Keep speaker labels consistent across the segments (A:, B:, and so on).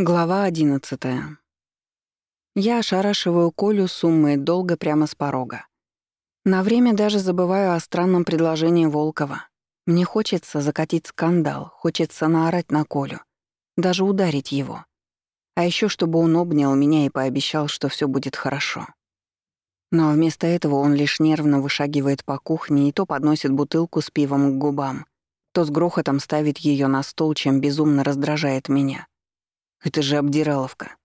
A: Глава одиннадцатая. Я ошарашиваю Колю суммой долга прямо с порога. На время даже забываю о странном предложении Волкова. Мне хочется закатить скандал, хочется наорать на Колю, даже ударить его. А еще чтобы он обнял меня и пообещал, что все будет хорошо. Но вместо этого он лишь нервно вышагивает по кухне и то подносит бутылку с пивом к губам, то с грохотом ставит ее на стол, чем безумно раздражает меня. Это же обдираловка.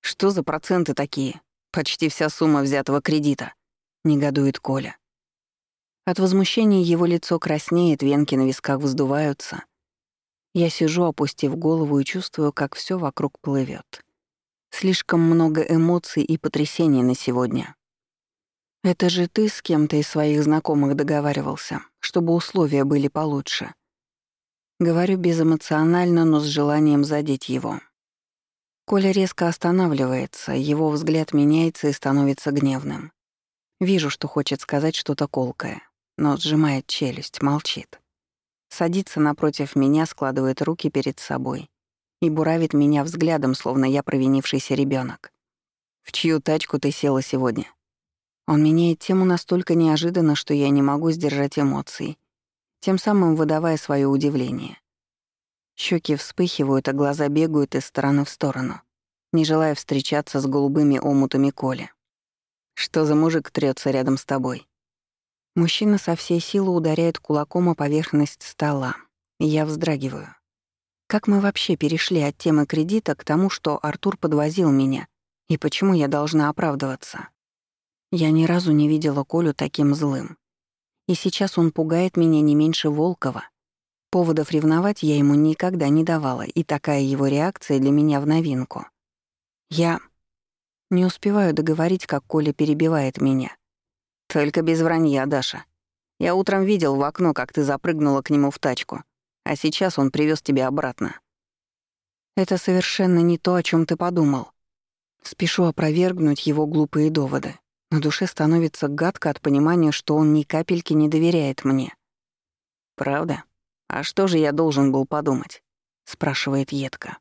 A: Что за проценты такие? Почти вся сумма взятого кредита. Негодует Коля. От возмущения его лицо краснеет, венки на висках вздуваются. Я сижу, опустив голову, и чувствую, как все вокруг плывет. Слишком много эмоций и потрясений на сегодня. Это же ты с кем-то из своих знакомых договаривался, чтобы условия были получше. Говорю безэмоционально, но с желанием задеть его. Коля резко останавливается, его взгляд меняется и становится гневным. Вижу, что хочет сказать что-то колкое, но сжимает челюсть, молчит. Садится напротив меня, складывает руки перед собой и буравит меня взглядом, словно я провинившийся ребенок. «В чью тачку ты села сегодня?» Он меняет тему настолько неожиданно, что я не могу сдержать эмоций, тем самым выдавая свое удивление. Щеки вспыхивают, а глаза бегают из стороны в сторону, не желая встречаться с голубыми омутами Коли. «Что за мужик трется рядом с тобой?» Мужчина со всей силы ударяет кулаком о поверхность стола, я вздрагиваю. Как мы вообще перешли от темы кредита к тому, что Артур подвозил меня, и почему я должна оправдываться? Я ни разу не видела Колю таким злым. И сейчас он пугает меня не меньше Волкова, Поводов ревновать я ему никогда не давала, и такая его реакция для меня в новинку. Я не успеваю договорить, как Коля перебивает меня. «Только без вранья, Даша. Я утром видел в окно, как ты запрыгнула к нему в тачку, а сейчас он привез тебя обратно». «Это совершенно не то, о чем ты подумал». Спешу опровергнуть его глупые доводы. На душе становится гадко от понимания, что он ни капельки не доверяет мне. «Правда?» «А что же я должен был подумать?» — спрашивает едко.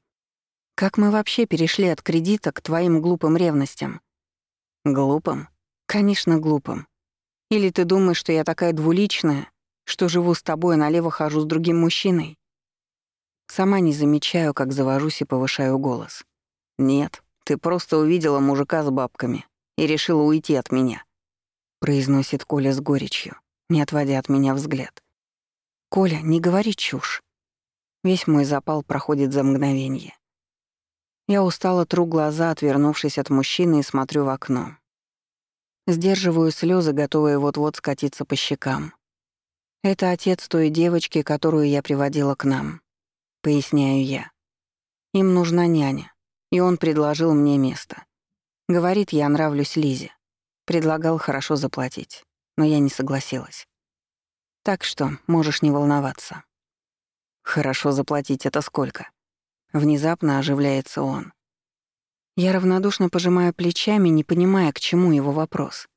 A: «Как мы вообще перешли от кредита к твоим глупым ревностям?» «Глупым? Конечно, глупым. Или ты думаешь, что я такая двуличная, что живу с тобой, а налево хожу с другим мужчиной?» Сама не замечаю, как завожусь и повышаю голос. «Нет, ты просто увидела мужика с бабками и решила уйти от меня», — произносит Коля с горечью, не отводя от меня взгляд. «Коля, не говори чушь». Весь мой запал проходит за мгновение. Я устало тру глаза, отвернувшись от мужчины, и смотрю в окно. Сдерживаю слезы, готовые вот-вот скатиться по щекам. Это отец той девочки, которую я приводила к нам. Поясняю я. Им нужна няня, и он предложил мне место. Говорит, я нравлюсь Лизе. Предлагал хорошо заплатить, но я не согласилась. Так что можешь не волноваться. Хорошо заплатить это сколько? Внезапно оживляется он. Я равнодушно пожимаю плечами, не понимая, к чему его вопрос.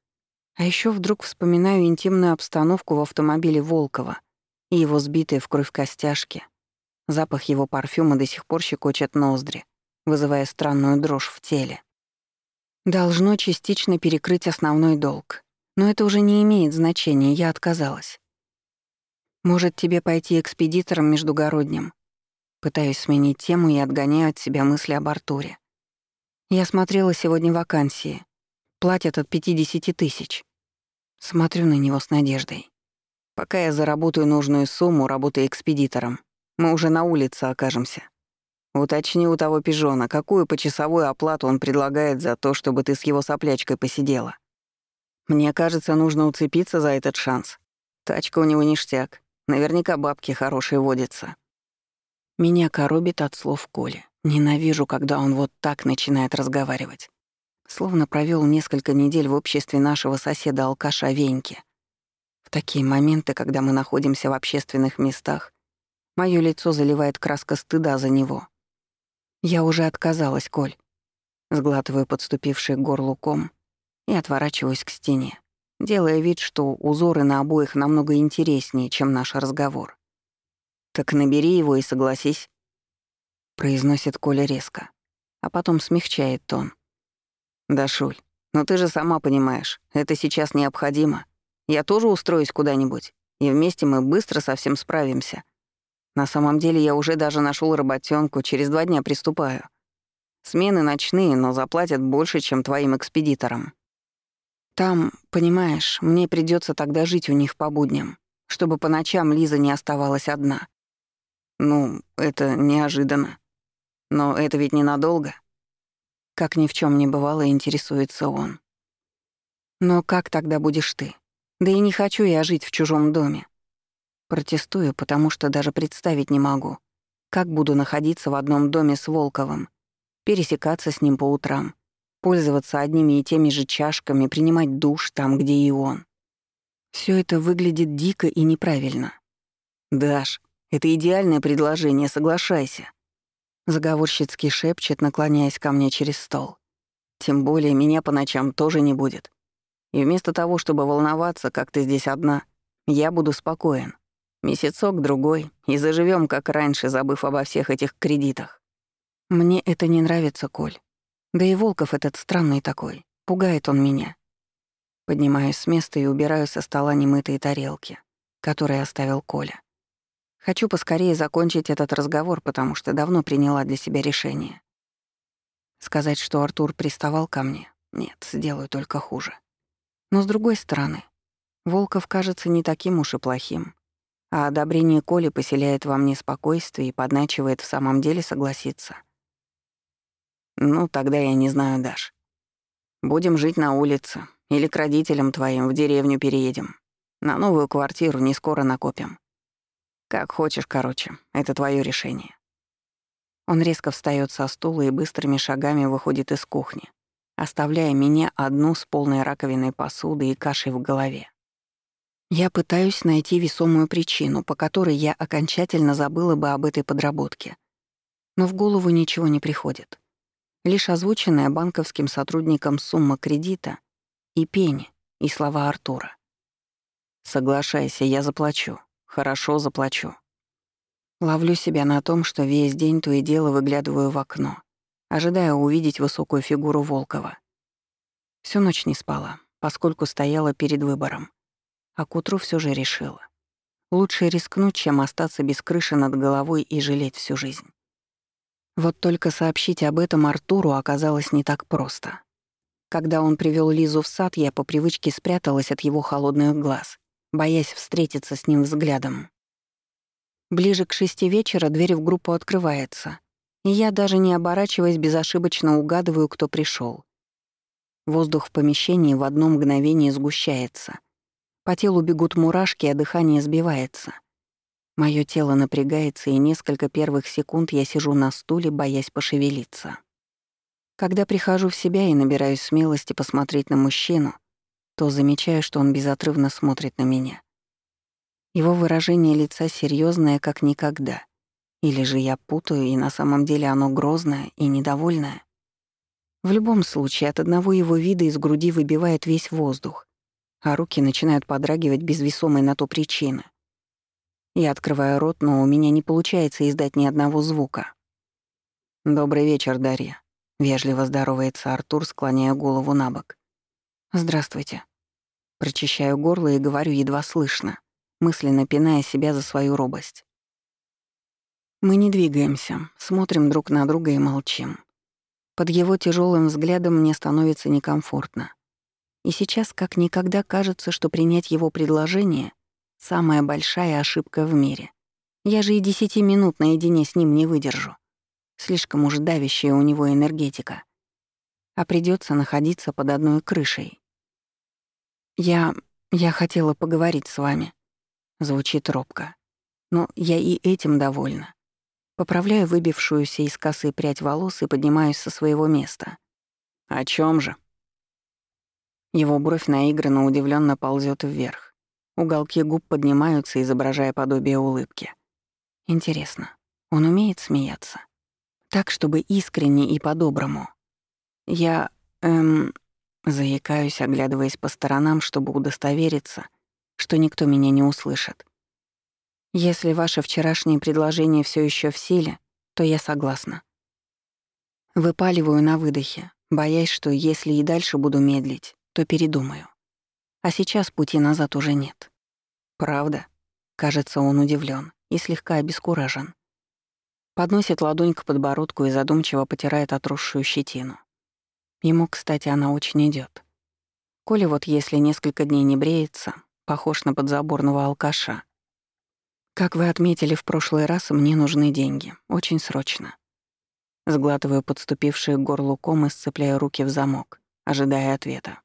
A: А еще вдруг вспоминаю интимную обстановку в автомобиле Волкова и его сбитые в кровь костяшки. Запах его парфюма до сих пор щекочет ноздри, вызывая странную дрожь в теле. Должно частично перекрыть основной долг. Но это уже не имеет значения, я отказалась. Может, тебе пойти экспедитором междугородним? Пытаюсь сменить тему и отгоняю от себя мысли об Артуре. Я смотрела сегодня вакансии. Платят от 50 тысяч. Смотрю на него с надеждой. Пока я заработаю нужную сумму, работая экспедитором, мы уже на улице окажемся. Уточни у того пижона, какую почасовую оплату он предлагает за то, чтобы ты с его соплячкой посидела. Мне кажется, нужно уцепиться за этот шанс. Тачка у него ништяк. Наверняка бабки хорошие водятся. Меня коробит от слов Коли. Ненавижу, когда он вот так начинает разговаривать. Словно провел несколько недель в обществе нашего соседа-алкаша Веньки. В такие моменты, когда мы находимся в общественных местах, мое лицо заливает краска стыда за него. Я уже отказалась, Коль. Сглатываю подступивший к горлу ком и отворачиваюсь к стене делая вид, что узоры на обоих намного интереснее, чем наш разговор. «Так набери его и согласись», — произносит Коля резко, а потом смягчает тон. «Да, Шуль, но ты же сама понимаешь, это сейчас необходимо. Я тоже устроюсь куда-нибудь, и вместе мы быстро со всем справимся. На самом деле я уже даже нашел работенку, через два дня приступаю. Смены ночные, но заплатят больше, чем твоим экспедиторам. Там, понимаешь, мне придется тогда жить у них по будням, чтобы по ночам Лиза не оставалась одна. Ну, это неожиданно. Но это ведь ненадолго. Как ни в чем не бывало, интересуется он. Но как тогда будешь ты? Да и не хочу я жить в чужом доме. Протестую, потому что даже представить не могу, как буду находиться в одном доме с Волковым, пересекаться с ним по утрам, пользоваться одними и теми же чашками, принимать душ там, где и он. Все это выглядит дико и неправильно. «Даш, это идеальное предложение, соглашайся», Заговорщицки шепчет, наклоняясь ко мне через стол. Тем более меня по ночам тоже не будет. И вместо того, чтобы волноваться, как ты здесь одна, я буду спокоен. Месяцок-другой, и заживем как раньше, забыв обо всех этих кредитах. Мне это не нравится, Коль. Да и Волков этот странный такой. Пугает он меня. Поднимаюсь с места и убираю со стола немытые тарелки, которые оставил Коля. Хочу поскорее закончить этот разговор, потому что давно приняла для себя решение. Сказать, что Артур приставал ко мне, нет, сделаю только хуже. Но с другой стороны, Волков кажется не таким уж и плохим, а одобрение Коли поселяет во мне спокойствие и подначивает в самом деле согласиться. Ну, тогда я не знаю, Даш. Будем жить на улице или к родителям твоим в деревню переедем. На новую квартиру не скоро накопим. Как хочешь, короче, это твое решение. Он резко встает со стула и быстрыми шагами выходит из кухни, оставляя меня одну с полной раковиной посуды и кашей в голове. Я пытаюсь найти весомую причину, по которой я окончательно забыла бы об этой подработке. Но в голову ничего не приходит. Лишь озвученная банковским сотрудником сумма кредита и пени, и слова Артура. «Соглашайся, я заплачу. Хорошо заплачу. Ловлю себя на том, что весь день то и дело выглядываю в окно, ожидая увидеть высокую фигуру Волкова. Всю ночь не спала, поскольку стояла перед выбором. А к утру все же решила. Лучше рискнуть, чем остаться без крыши над головой и жалеть всю жизнь. Вот только сообщить об этом Артуру оказалось не так просто. Когда он привел Лизу в сад, я по привычке спряталась от его холодных глаз боясь встретиться с ним взглядом. Ближе к шести вечера дверь в группу открывается, и я, даже не оборачиваясь, безошибочно угадываю, кто пришел. Воздух в помещении в одно мгновение сгущается. По телу бегут мурашки, а дыхание сбивается. Моё тело напрягается, и несколько первых секунд я сижу на стуле, боясь пошевелиться. Когда прихожу в себя и набираюсь смелости посмотреть на мужчину, то замечаю, что он безотрывно смотрит на меня. Его выражение лица серьезное, как никогда. Или же я путаю, и на самом деле оно грозное и недовольное. В любом случае, от одного его вида из груди выбивает весь воздух, а руки начинают подрагивать без весомой на то причины. Я открываю рот, но у меня не получается издать ни одного звука. «Добрый вечер, Дарья», — вежливо здоровается Артур, склоняя голову на бок. «Здравствуйте». Прочищаю горло и говорю едва слышно, мысленно пиная себя за свою робость. Мы не двигаемся, смотрим друг на друга и молчим. Под его тяжелым взглядом мне становится некомфортно. И сейчас как никогда кажется, что принять его предложение — самая большая ошибка в мире. Я же и десяти минут наедине с ним не выдержу. Слишком уж давящая у него энергетика. А придется находиться под одной крышей. «Я... я хотела поговорить с вами». Звучит робко. Но я и этим довольна. Поправляю выбившуюся из косы прядь волос и поднимаюсь со своего места. «О чем же?» Его бровь наигранно удивленно ползет вверх. Уголки губ поднимаются, изображая подобие улыбки. Интересно, он умеет смеяться? Так, чтобы искренне и по-доброму. Я... эм... Заикаюсь, оглядываясь по сторонам, чтобы удостовериться, что никто меня не услышит. Если ваше вчерашнее предложение все еще в силе, то я согласна. Выпаливаю на выдохе, боясь, что если и дальше буду медлить, то передумаю. А сейчас пути назад уже нет. Правда? Кажется, он удивлен и слегка обескуражен. Подносит ладонь к подбородку и задумчиво потирает отросшую щетину. Ему, кстати, она очень идет. Коля вот если несколько дней не бреется, похож на подзаборного алкаша. Как вы отметили в прошлый раз, мне нужны деньги. Очень срочно. Сглатываю подступившие к горлу ком и сцепляю руки в замок, ожидая ответа.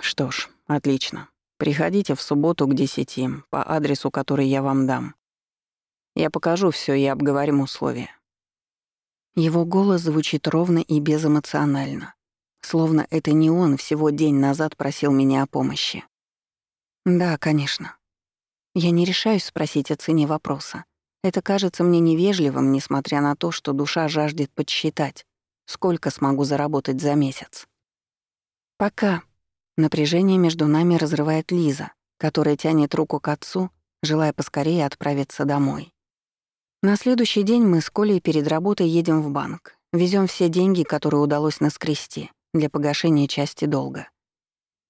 A: Что ж, отлично. Приходите в субботу к десяти по адресу, который я вам дам. Я покажу все и обговорим условия. Его голос звучит ровно и безэмоционально, словно это не он всего день назад просил меня о помощи. Да, конечно. Я не решаюсь спросить о цене вопроса. Это кажется мне невежливым, несмотря на то, что душа жаждет подсчитать, сколько смогу заработать за месяц. Пока. Напряжение между нами разрывает Лиза, которая тянет руку к отцу, желая поскорее отправиться домой. На следующий день мы с Колей перед работой едем в банк, везем все деньги, которые удалось наскрести, для погашения части долга.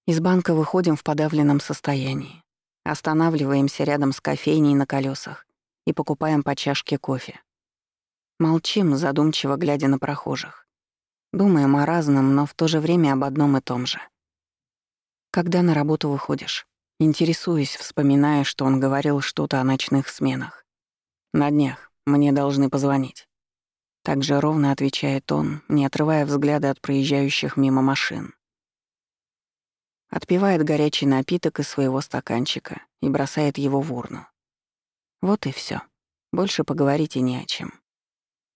A: Из банка выходим в подавленном состоянии. Останавливаемся рядом с кофейней на колесах и покупаем по чашке кофе. Молчим, задумчиво глядя на прохожих. Думаем о разном, но в то же время об одном и том же. Когда на работу выходишь? Интересуюсь, вспоминая, что он говорил что-то о ночных сменах. На днях мне должны позвонить. Так же ровно отвечает он, не отрывая взгляда от проезжающих мимо машин. Отпивает горячий напиток из своего стаканчика и бросает его в урну. Вот и все. Больше поговорить и не о чем.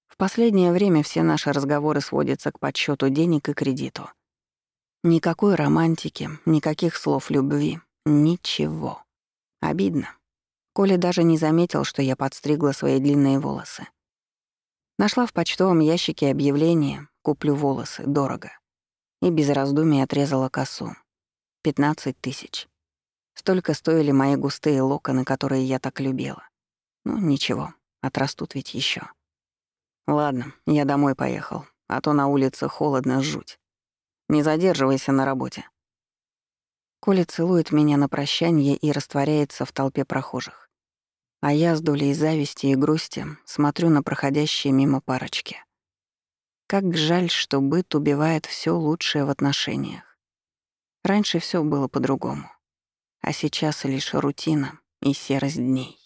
A: В последнее время все наши разговоры сводятся к подсчету денег и кредиту. Никакой романтики, никаких слов любви, ничего. Обидно. Коля даже не заметил, что я подстригла свои длинные волосы. Нашла в почтовом ящике объявление «Куплю волосы, дорого». И без раздумий отрезала косу. 15 тысяч. Столько стоили мои густые локоны, которые я так любила. Ну, ничего, отрастут ведь еще. Ладно, я домой поехал, а то на улице холодно жуть. Не задерживайся на работе. Коля целует меня на прощание и растворяется в толпе прохожих. А я с долей зависти и грусти смотрю на проходящие мимо парочки. Как жаль, что быт убивает все лучшее в отношениях. Раньше все было по-другому, а сейчас лишь рутина и серость дней.